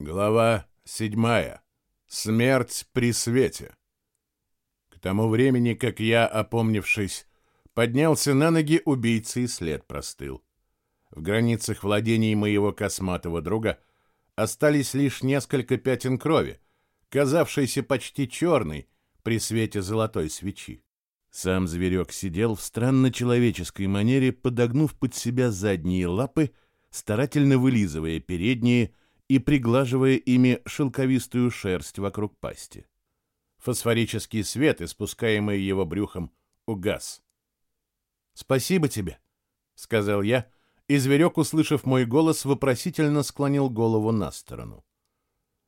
Глава седьмая. Смерть при свете. К тому времени, как я, опомнившись, поднялся на ноги, убийцы и след простыл. В границах владений моего косматого друга остались лишь несколько пятен крови, казавшейся почти черной при свете золотой свечи. Сам зверек сидел в странно человеческой манере, подогнув под себя задние лапы, старательно вылизывая передние, и приглаживая ими шелковистую шерсть вокруг пасти. Фосфорический свет, испускаемый его брюхом, угас. «Спасибо тебе», — сказал я, и зверек, услышав мой голос, вопросительно склонил голову на сторону.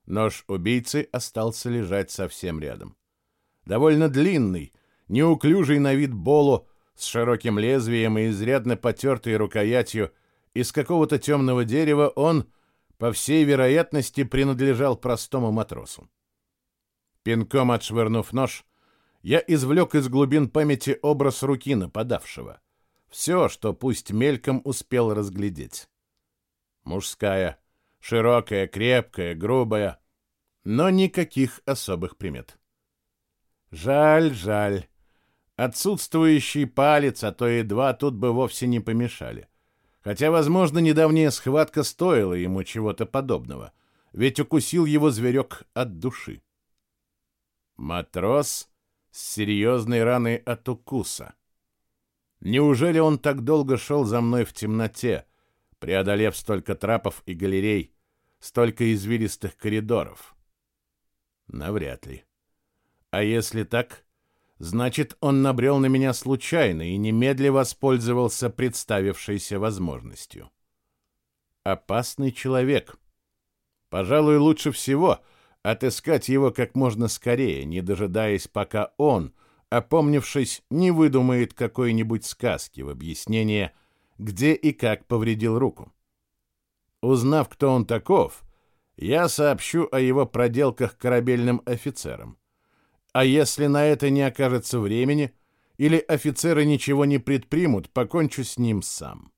Нож убийцы остался лежать совсем рядом. Довольно длинный, неуклюжий на вид боло с широким лезвием и изрядно потертой рукоятью из какого-то темного дерева он — по всей вероятности, принадлежал простому матросу. Пинком отшвырнув нож, я извлек из глубин памяти образ руки нападавшего. Все, что пусть мельком успел разглядеть. Мужская, широкая, крепкая, грубая, но никаких особых примет. Жаль, жаль. Отсутствующий палец, а то и два, тут бы вовсе не помешали. Хотя, возможно, недавняя схватка стоила ему чего-то подобного, ведь укусил его зверек от души. Матрос с серьезной раной от укуса. Неужели он так долго шел за мной в темноте, преодолев столько трапов и галерей, столько извилистых коридоров? Навряд ли. А если так, Значит, он набрел на меня случайно и немедля воспользовался представившейся возможностью. Опасный человек. Пожалуй, лучше всего отыскать его как можно скорее, не дожидаясь, пока он, опомнившись, не выдумает какой-нибудь сказки в объяснение, где и как повредил руку. Узнав, кто он таков, я сообщу о его проделках корабельным офицерам. А если на это не окажется времени, или офицеры ничего не предпримут, покончу с ним сам.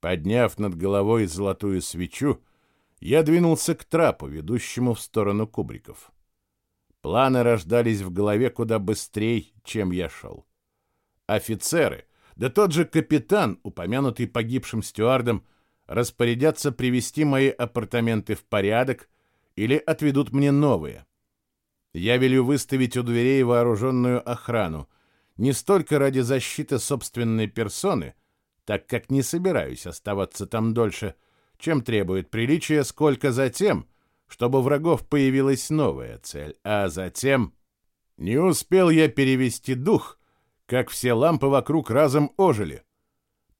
Подняв над головой золотую свечу, я двинулся к трапу, ведущему в сторону кубриков. Планы рождались в голове куда быстрее, чем я шел. Офицеры, да тот же капитан, упомянутый погибшим стюардом, распорядятся привести мои апартаменты в порядок или отведут мне новые. Я велю выставить у дверей вооруженную охрану, не столько ради защиты собственной персоны, так как не собираюсь оставаться там дольше, чем требует приличия, сколько затем, чтобы врагов появилась новая цель, а затем... Не успел я перевести дух, как все лампы вокруг разом ожили.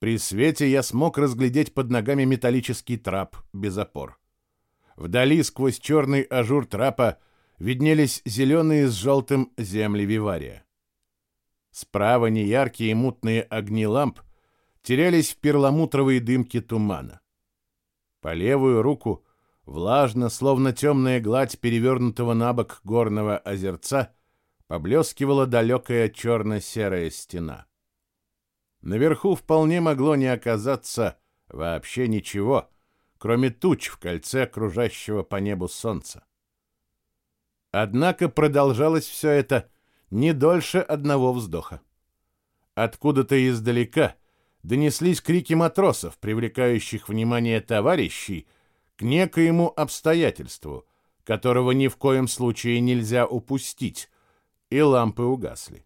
При свете я смог разглядеть под ногами металлический трап без опор. Вдали сквозь черный ажур трапа виднелись зеленые с желтым земли Вивария. Справа неяркие мутные огни ламп терялись в перламутровой дымке тумана. По левую руку, влажно, словно темная гладь перевернутого на бок горного озерца, поблескивала далекая черно-серая стена. Наверху вполне могло не оказаться вообще ничего, кроме туч в кольце окружающего по небу солнца. Однако продолжалось все это не дольше одного вздоха. Откуда-то издалека донеслись крики матросов, привлекающих внимание товарищей к некоему обстоятельству, которого ни в коем случае нельзя упустить, и лампы угасли.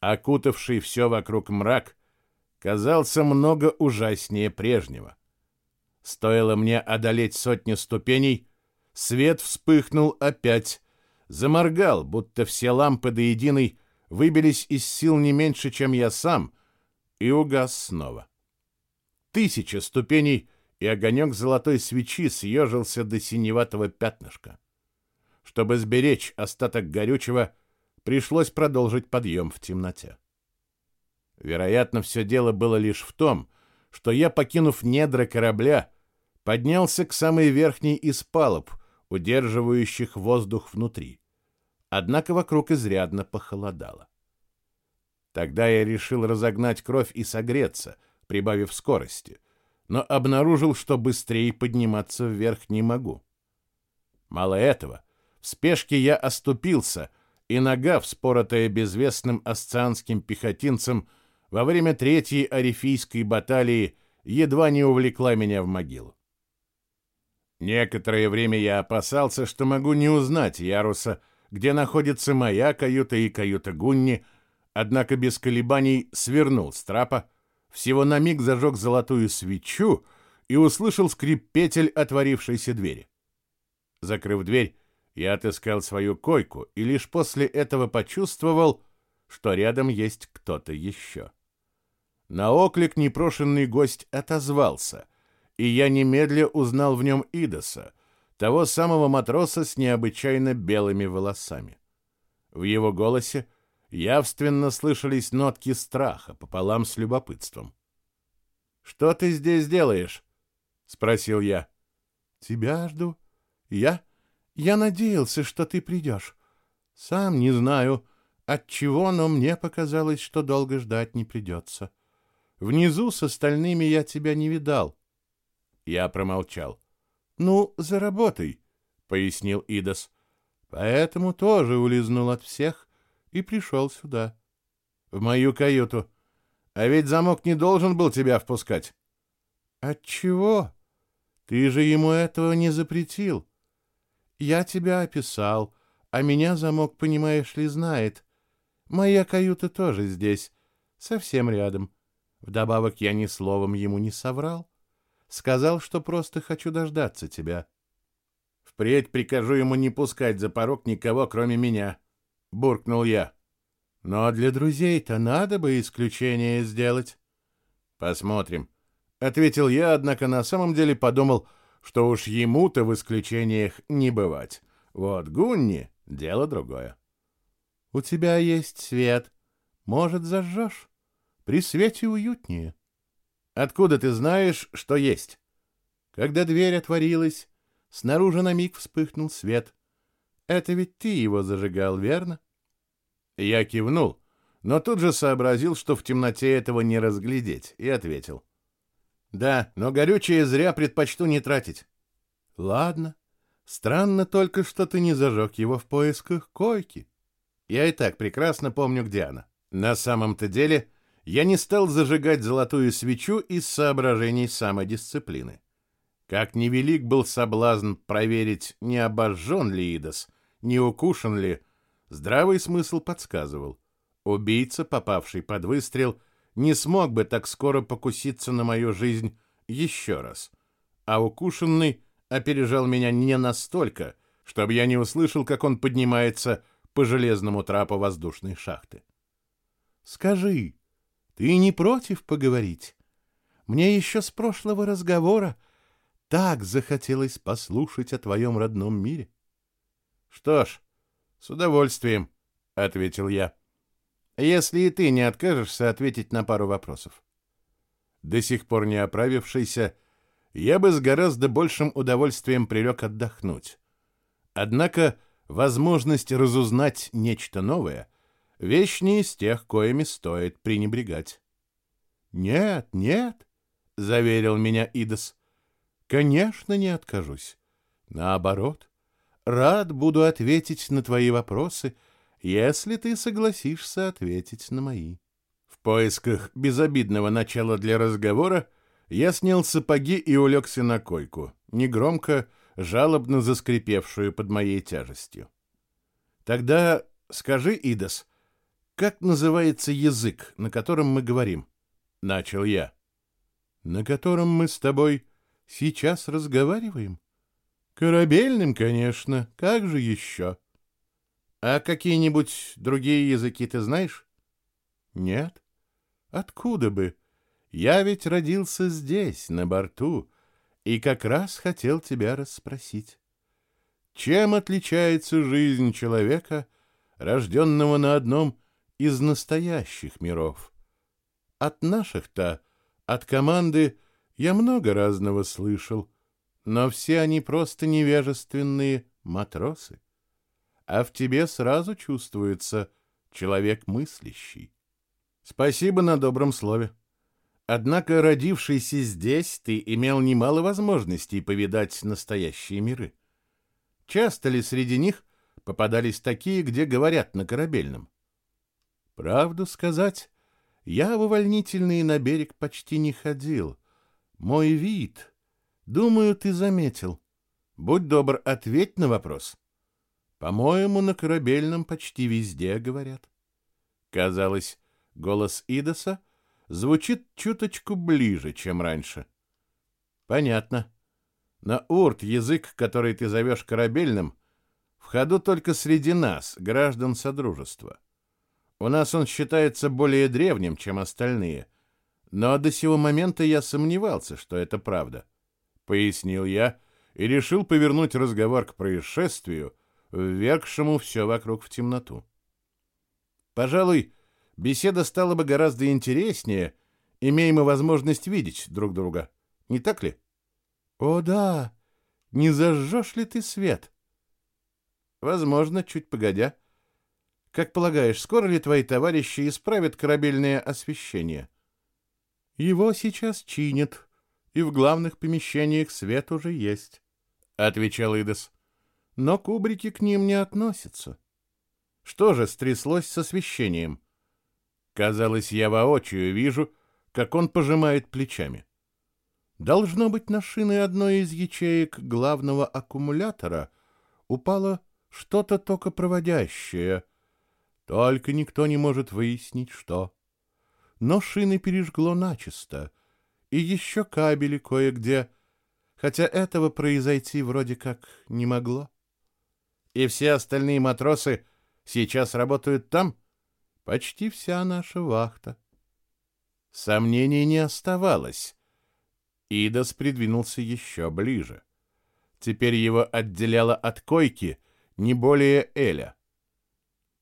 Окутавший все вокруг мрак казался много ужаснее прежнего. Стоило мне одолеть сотни ступеней, Свет вспыхнул опять, заморгал, будто все лампы до единой выбились из сил не меньше, чем я сам, и угас снова. Тысяча ступеней, и огонек золотой свечи съежился до синеватого пятнышка. Чтобы сберечь остаток горючего, пришлось продолжить подъем в темноте. Вероятно, все дело было лишь в том, что я, покинув недра корабля, поднялся к самой верхней из палуб — удерживающих воздух внутри. Однако вокруг изрядно похолодало. Тогда я решил разогнать кровь и согреться, прибавив скорости. но обнаружил, что быстрее подниматься вверх не могу. Мало этого, в спешке я оступился, и нога, вспоротая безвестным асцианским пехотинцем во время Третьей Арифийской баталии, едва не увлекла меня в могилу. Некоторое время я опасался, что могу не узнать яруса, где находится моя каюта и каюта Гунни, однако без колебаний свернул с трапа, всего на миг зажег золотую свечу и услышал скрип петель отворившейся двери. Закрыв дверь, я отыскал свою койку и лишь после этого почувствовал, что рядом есть кто-то еще. На оклик непрошенный гость отозвался, и я немедля узнал в нем Идоса, того самого матроса с необычайно белыми волосами. В его голосе явственно слышались нотки страха пополам с любопытством. «Что ты здесь делаешь?» — спросил я. «Тебя жду. Я? Я надеялся, что ты придешь. Сам не знаю, от чего, но мне показалось, что долго ждать не придется. Внизу с остальными я тебя не видал». Я промолчал. «Ну, заработай», — пояснил Идас. «Поэтому тоже улизнул от всех и пришел сюда, в мою каюту. А ведь замок не должен был тебя впускать». «Отчего? Ты же ему этого не запретил. Я тебя описал, а меня замок, понимаешь ли, знает. Моя каюта тоже здесь, совсем рядом. Вдобавок я ни словом ему не соврал. Сказал, что просто хочу дождаться тебя. Впредь прикажу ему не пускать за порог никого, кроме меня, — буркнул я. Но для друзей-то надо бы исключение сделать. Посмотрим, — ответил я, однако на самом деле подумал, что уж ему-то в исключениях не бывать. Вот Гунни — дело другое. — У тебя есть свет. Может, зажжешь? При свете уютнее. — Откуда ты знаешь, что есть? Когда дверь отворилась, снаружи на миг вспыхнул свет. Это ведь ты его зажигал, верно? Я кивнул, но тут же сообразил, что в темноте этого не разглядеть, и ответил. Да, но горючее зря предпочту не тратить. Ладно. Странно только, что ты не зажег его в поисках койки. Я и так прекрасно помню, где она. На самом-то деле, я не стал зажигать золотую свечу из соображений самодисциплины. Как невелик был соблазн проверить, не обожжен ли Идос, не укушен ли, здравый смысл подсказывал. Убийца, попавший под выстрел, не смог бы так скоро покуситься на мою жизнь еще раз. А укушенный опережал меня не настолько, чтобы я не услышал, как он поднимается по железному трапу воздушной шахты. «Скажи, ты не против поговорить? Мне еще с прошлого разговора так захотелось послушать о твоем родном мире». «Что ж, с удовольствием», — ответил я если и ты не откажешься ответить на пару вопросов. До сих пор не оправившийся, я бы с гораздо большим удовольствием прилег отдохнуть. Однако возможность разузнать нечто новое — вещь не из тех, коими стоит пренебрегать. «Нет, нет», — заверил меня Идос, — «конечно не откажусь. Наоборот, рад буду ответить на твои вопросы — если ты согласишься ответить на мои. В поисках безобидного начала для разговора я снял сапоги и улегся на койку, негромко, жалобно заскрипевшую под моей тяжестью. Тогда скажи, Идас, как называется язык, на котором мы говорим? Начал я. На котором мы с тобой сейчас разговариваем? Корабельным, конечно, как же еще? — а какие-нибудь другие языки ты знаешь? Нет. Откуда бы? Я ведь родился здесь, на борту, и как раз хотел тебя расспросить. Чем отличается жизнь человека, рожденного на одном из настоящих миров? От наших-то, от команды, я много разного слышал, но все они просто невежественные матросы а в тебе сразу чувствуется человек мыслящий. Спасибо на добром слове. Однако, родившийся здесь, ты имел немало возможностей повидать настоящие миры. Часто ли среди них попадались такие, где говорят на корабельном? Правду сказать, я в увольнительные на берег почти не ходил. Мой вид, думаю, ты заметил. Будь добр, ответь на вопрос. По-моему, на корабельном почти везде говорят. Казалось, голос Идоса звучит чуточку ближе, чем раньше. Понятно. На урт язык, который ты зовешь корабельным, в ходу только среди нас, граждан Содружества. У нас он считается более древним, чем остальные, но до сего момента я сомневался, что это правда. Пояснил я и решил повернуть разговор к происшествию, ввергшему все вокруг в темноту. Пожалуй, беседа стала бы гораздо интереснее, имея мы возможность видеть друг друга. Не так ли? О, да. Не зажжешь ли ты свет? Возможно, чуть погодя. Как полагаешь, скоро ли твои товарищи исправят корабельное освещение? Его сейчас чинят, и в главных помещениях свет уже есть, — отвечал Идес. Но кубрики к ним не относятся. Что же стряслось с освещением? Казалось, я воочию вижу, как он пожимает плечами. Должно быть, на шины одной из ячеек главного аккумулятора упало что-то токопроводящее — только никто не может выяснить, что. Но шины пережгло начисто, и еще кабели кое-где, хотя этого произойти вроде как не могло. И все остальные матросы сейчас работают там? Почти вся наша вахта. Сомнений не оставалось. Идас придвинулся еще ближе. Теперь его отделяло от койки не более Эля.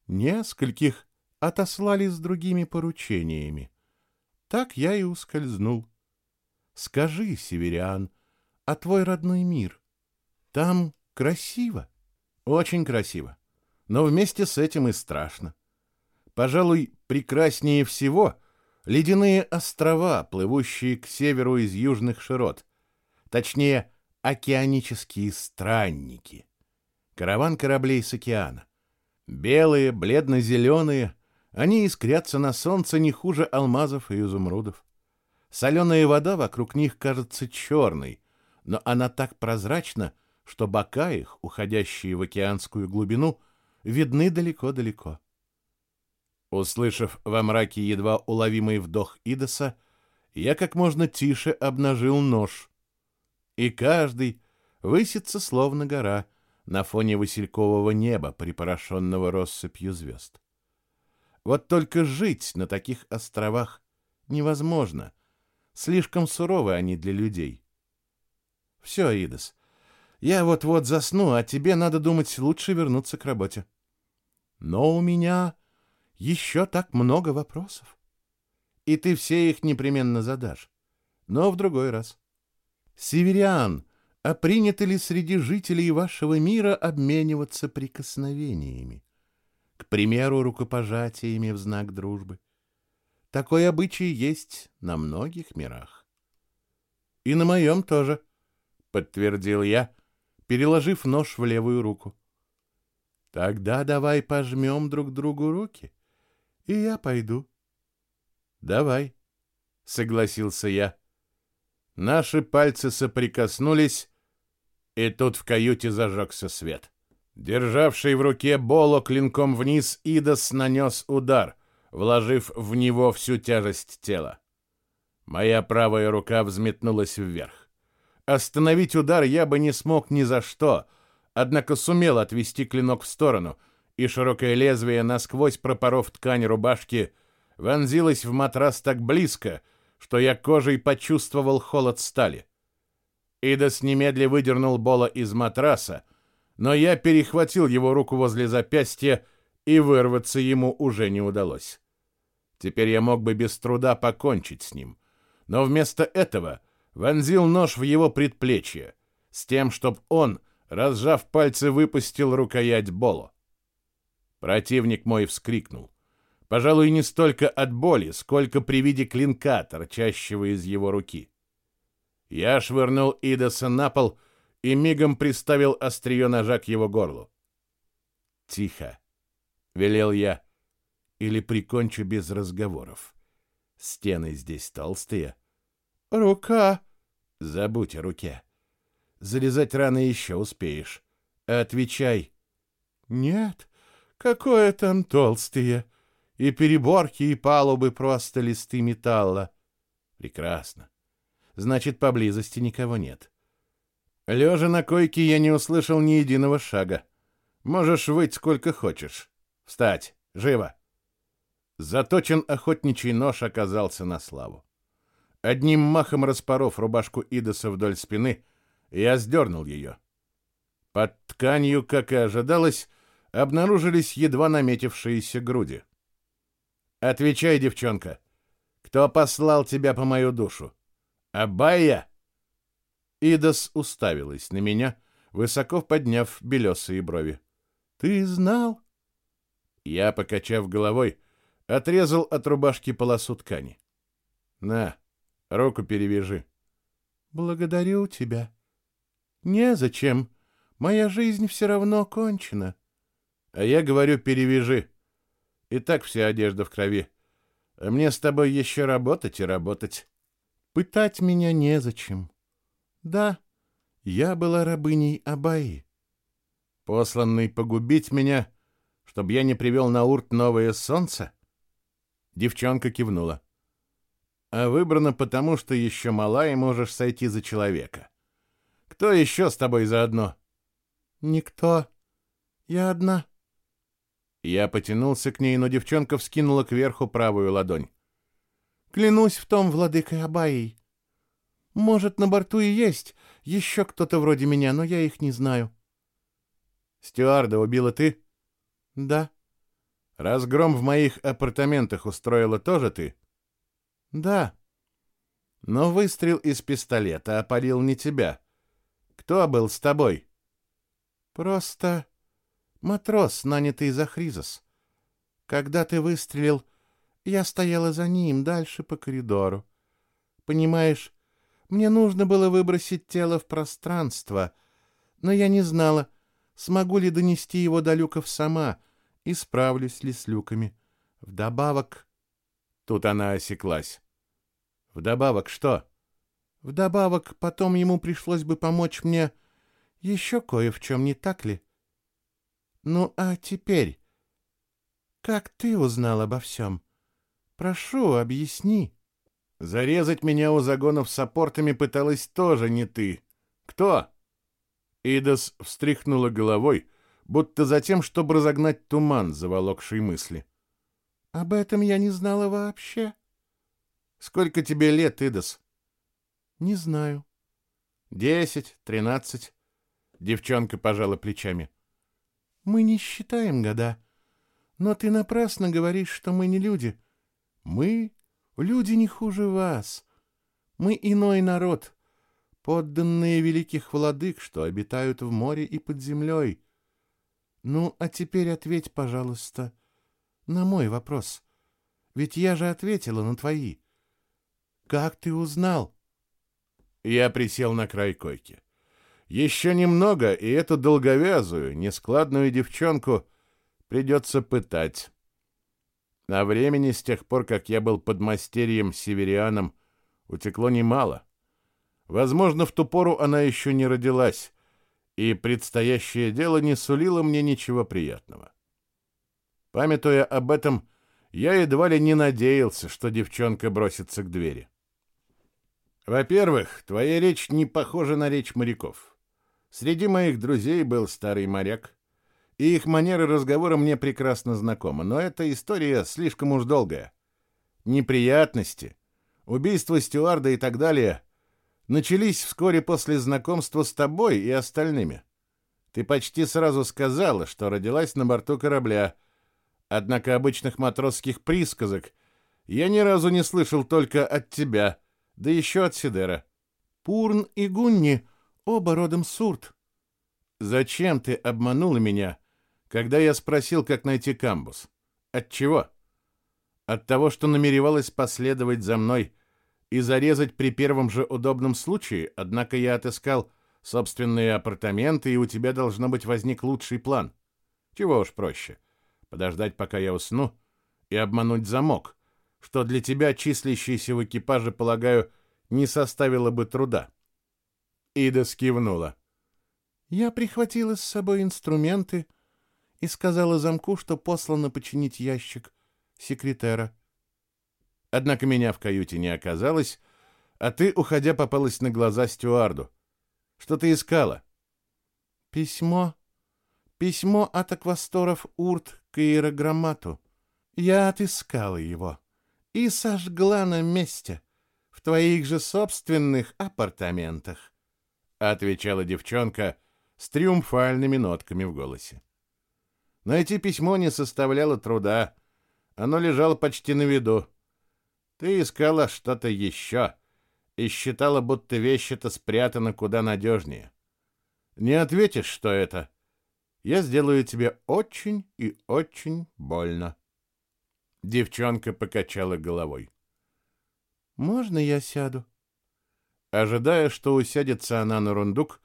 Нескольких отослали с другими поручениями. Так я и ускользнул. Скажи, северян, а твой родной мир? Там красиво? Очень красиво. Но вместе с этим и страшно. Пожалуй, прекраснее всего ледяные острова, плывущие к северу из южных широт. Точнее, океанические странники. Караван кораблей с океана. Белые, бледно-зеленые, они искрятся на солнце не хуже алмазов и изумрудов. Соленая вода вокруг них кажется черной, но она так прозрачна, что бока их, уходящие в океанскую глубину, видны далеко-далеко. Услышав во мраке едва уловимый вдох Идоса, я как можно тише обнажил нож. И каждый высится словно гора — на фоне василькового неба, припорошенного россыпью звезд. Вот только жить на таких островах невозможно. Слишком суровы они для людей. Все, Идас, я вот-вот засну, а тебе надо думать, лучше вернуться к работе. Но у меня еще так много вопросов. И ты все их непременно задашь. Но в другой раз. Севериан а принято ли среди жителей вашего мира обмениваться прикосновениями? К примеру, рукопожатиями в знак дружбы. Такой обычай есть на многих мирах. И на моем тоже, — подтвердил я, переложив нож в левую руку. Тогда давай пожмем друг другу руки, и я пойду. Давай, — согласился я. Наши пальцы соприкоснулись, и тут в каюте зажегся свет. Державший в руке Боло клинком вниз, Идас нанес удар, вложив в него всю тяжесть тела. Моя правая рука взметнулась вверх. Остановить удар я бы не смог ни за что, однако сумел отвести клинок в сторону, и широкое лезвие, насквозь пропоров ткань рубашки, вонзилось в матрас так близко, что я кожей почувствовал холод стали. Идас немедля выдернул Бола из матраса, но я перехватил его руку возле запястья, и вырваться ему уже не удалось. Теперь я мог бы без труда покончить с ним, но вместо этого вонзил нож в его предплечье, с тем, чтоб он, разжав пальцы, выпустил рукоять Боло. Противник мой вскрикнул. Пожалуй, не столько от боли, сколько при виде клинка, торчащего из его руки. Я швырнул Идоса на пол и мигом приставил острие ножа к его горлу. «Тихо!» — велел я. «Или прикончу без разговоров. Стены здесь толстые». «Рука!» «Забудь о руке. Залезать рано еще успеешь. Отвечай». «Нет, какое там толстые. И переборки, и палубы просто листы металла». «Прекрасно. Значит, поблизости никого нет. Лежа на койке, я не услышал ни единого шага. Можешь выть сколько хочешь. Встать! Живо!» Заточен охотничий нож оказался на славу. Одним махом распоров рубашку Идоса вдоль спины, я сдернул ее. Под тканью, как и ожидалось, обнаружились едва наметившиеся груди. «Отвечай, девчонка, кто послал тебя по мою душу? Абая?» Идос уставилась на меня, высоко подняв белесые брови. «Ты знал?» Я, покачав головой, отрезал от рубашки полосу ткани. «На, руку перевяжи». «Благодарю тебя». «Незачем. Моя жизнь все равно кончена». «А я говорю, перевяжи. И так вся одежда в крови. А мне с тобой еще работать и работать». «Пытать меня незачем. Да, я была рабыней Абаи. Посланный погубить меня, чтобы я не привел на урт новое солнце?» Девчонка кивнула. «А выбрано потому, что еще мала и можешь сойти за человека. Кто еще с тобой заодно?» «Никто. Я одна». Я потянулся к ней, но девчонка вскинула кверху правую ладонь. «Клянусь в том, владыкой Абаей. Может, на борту и есть еще кто-то вроде меня, но я их не знаю». «Стюарда убила ты?» «Да». «Разгром в моих апартаментах устроила тоже ты?» «Да». «Но выстрел из пистолета опалил не тебя. Кто был с тобой?» «Просто матрос, нанятый за Хризос. Когда ты выстрелил, я стояла за ним дальше по коридору. Понимаешь, мне нужно было выбросить тело в пространство, но я не знала, смогу ли донести его до люков сама и справлюсь ли с люками. Вдобавок... Тут она осеклась. Вдобавок что? Вдобавок потом ему пришлось бы помочь мне еще кое в чем, не так ли? Ну, а теперь... Как ты узнал обо всем? Прошу, объясни. Зарезать меня у загонов с апортами пыталась тоже не ты. Кто? Идас встряхнула головой, будто за тем, чтобы разогнать туман, заволокший мысли. «Об этом я не знала вообще». «Сколько тебе лет, Идас?» «Не знаю». «Десять, тринадцать». Девчонка пожала плечами. «Мы не считаем года. Но ты напрасно говоришь, что мы не люди. Мы — люди не хуже вас. Мы иной народ, подданные великих владык, что обитают в море и под землей. Ну, а теперь ответь, пожалуйста, на мой вопрос. Ведь я же ответила на твои. Как ты узнал? Я присел на край койки. Еще немного, и эту долговязую, нескладную девчонку придется пытать. На времени с тех пор, как я был подмастерьем-северианом, утекло немало. Возможно, в ту пору она еще не родилась, и предстоящее дело не сулило мне ничего приятного. Памятуя об этом, я едва ли не надеялся, что девчонка бросится к двери. Во-первых, твоя речь не похожа на речь моряков. Среди моих друзей был старый моряк, и их манеры разговора мне прекрасно знакомы, но эта история слишком уж долгая. Неприятности, убийство стюарда и так далее начались вскоре после знакомства с тобой и остальными. Ты почти сразу сказала, что родилась на борту корабля, однако обычных матросских присказок я ни разу не слышал только от тебя, да еще от Сидера. Пурн и Гунни оба родом Сурт. Зачем ты обманула меня, когда я спросил, как найти камбус? От чего? От того, что намеревалась последовать за мной и зарезать при первом же удобном случае, однако я отыскал собственные апартаменты, и у тебя, должно быть, возник лучший план. Чего уж проще. Подождать, пока я усну, и обмануть замок, что для тебя, числящийся в экипаже, полагаю, не составило бы труда. Ида скивнула. Я прихватила с собой инструменты и сказала замку, что послано починить ящик секретера. Однако меня в каюте не оказалось, а ты, уходя, попалась на глаза стюарду. Что ты искала? Письмо. Письмо от аквасторов Урт к иерограммату. Я отыскала его и сожгла на месте, в твоих же собственных апартаментах, — отвечала девчонка с триумфальными нотками в голосе. Найти письмо не составляло труда. Оно лежало почти на виду. Ты искала что-то еще и считала, будто вещь эта спрятана куда надежнее. Не ответишь, что это? Я сделаю тебе очень и очень больно. Девчонка покачала головой. «Можно я сяду?» Ожидая, что усядется она на рундук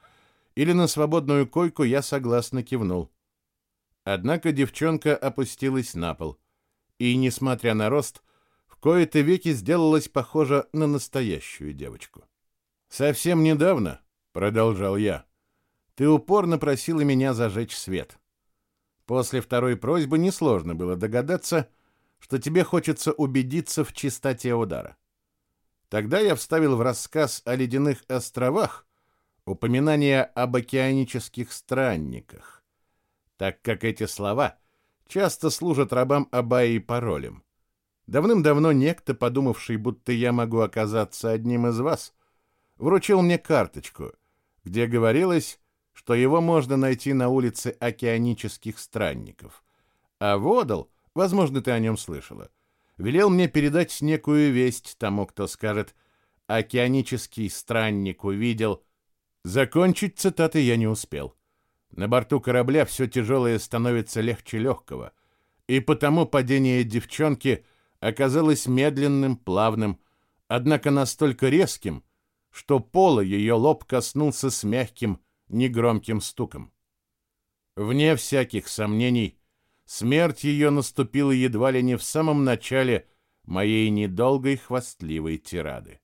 или на свободную койку, я согласно кивнул. Однако девчонка опустилась на пол и, несмотря на рост, в кои-то веки сделалась похожа на настоящую девочку. «Совсем недавно», — продолжал я, — «ты упорно просила меня зажечь свет. После второй просьбы несложно было догадаться, что тебе хочется убедиться в чистоте удара. Тогда я вставил в рассказ о ледяных островах упоминание об океанических странниках, так как эти слова часто служат рабам Абайи паролем. Давным-давно некто, подумавший, будто я могу оказаться одним из вас, вручил мне карточку, где говорилось, что его можно найти на улице океанических странников. А Водал, возможно, ты о нем слышала, велел мне передать некую весть тому, кто скажет «Океанический странник увидел». Закончить цитаты я не успел. На борту корабля все тяжелое становится легче легкого, и потому падение девчонки оказалось медленным, плавным, однако настолько резким, что пола ее лоб коснулся с мягким, негромким стуком. Вне всяких сомнений, смерть ее наступила едва ли не в самом начале моей недолгой хвастливой тирады.